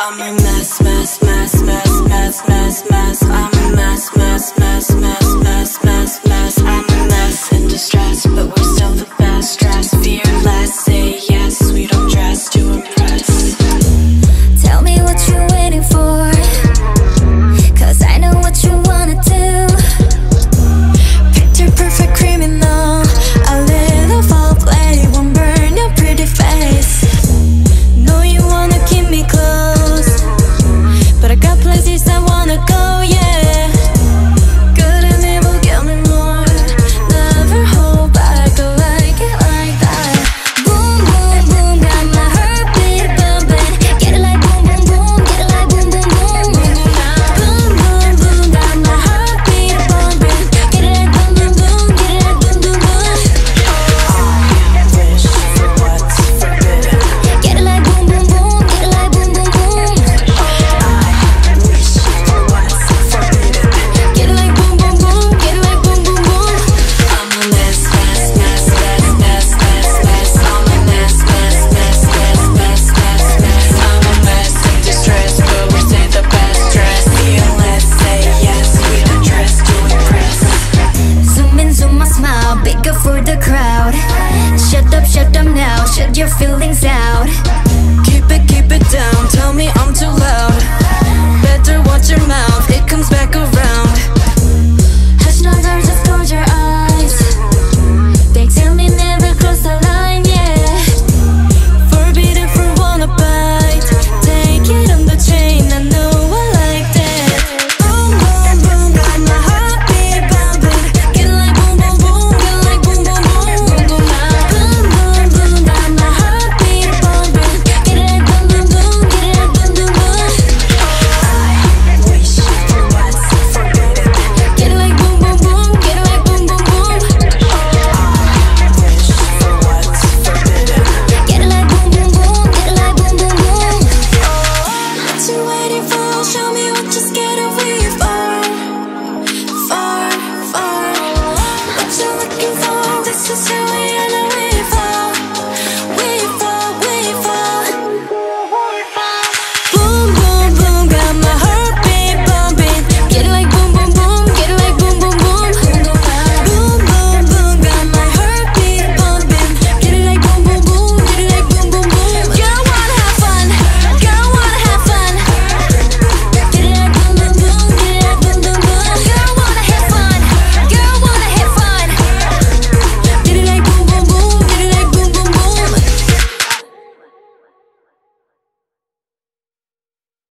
I'm a mess, mess, mess, mess, mess, mess, mess. I'm a mess, mess, mess, mess, mess, mess. shield your feelings out just